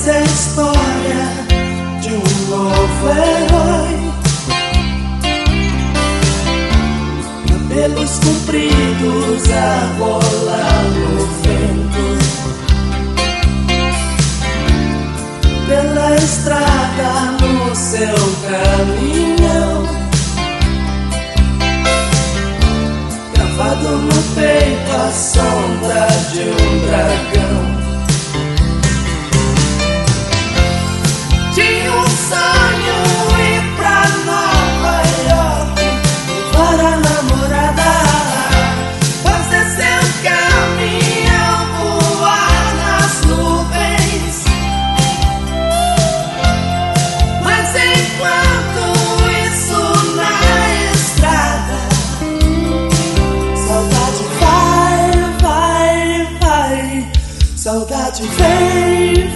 Essa a história de um novo herói. Cabelos compridos a rolar no vento. Pela estrada no seu caminhão. Gravado no peito a sombra de um dragão. Saudade vem, vem,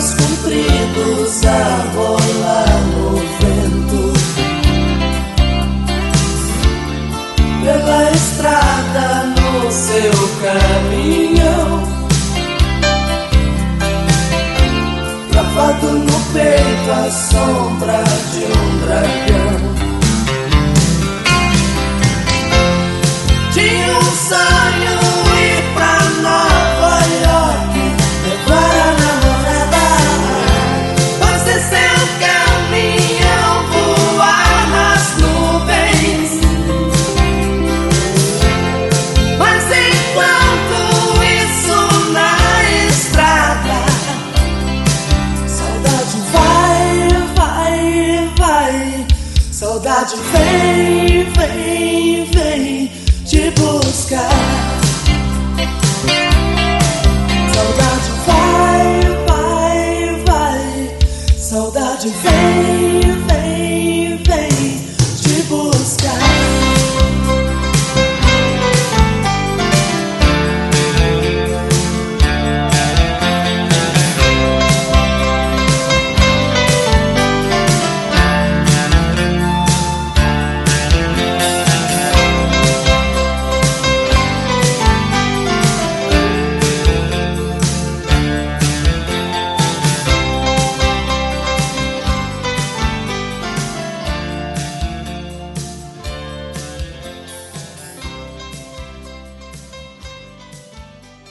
Cabelos compridos a rolar no vento. Pela estrada no seu caminhão. Gravado no peito a sombra de um dragão. Saudade vem, vem, vem te buscar. Saudade vai, vai, vai. Saudade vem, vem.